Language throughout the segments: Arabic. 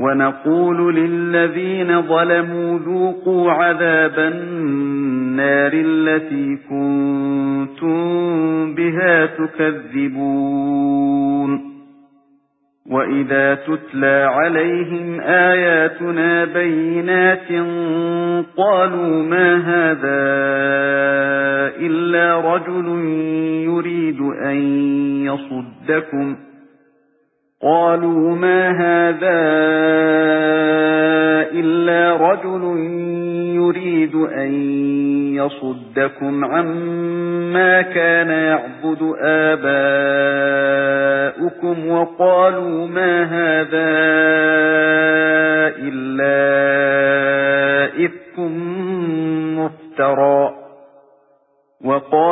وَنَقُولُ لِلَّذِينَ ظَلَمُوا ذُوقُوا عَذَابَ النَّارِ الَّتِي كُنتُم بِهَا تُكَذِّبُونَ. وَإِذَا تُتْلَى عَلَيْهِمْ آيَاتُنَا بَيِّنَاتٍ قَالُوا مَا هَذَا إِلَّا رَجُلٌ يُرِيدُ أَن يَصُدَّكُمْ. قَالُوا مَا هَذَا إِلَّا رَجُلٌ يُرِيدُ أَن يَصُدَّكُمْ عَمَّا كَانَ يَعْبُدُ آبَاؤُكُمْ وَقَالُوا مَا هَذَا إِلَّا إِفْكٌ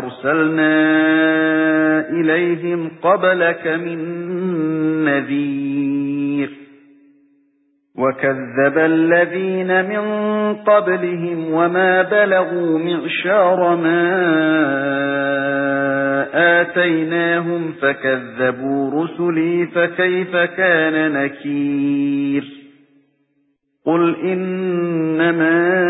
أَرْسَلْنَا إِلَيْهِمْ قَبْلَكَ مِنْ نَذِيرٍ وَكَذَّبَ الَّذِينَ مِنْ قَبْلِهِمْ وَمَا بَلَغُوا مِعْشَارَ مَا آتَيْنَاهُمْ فَكَذَّبُوا رُسُلِي فَكَيْفَ كَانَ نَكِيرِ قُلْ إِنَّمَا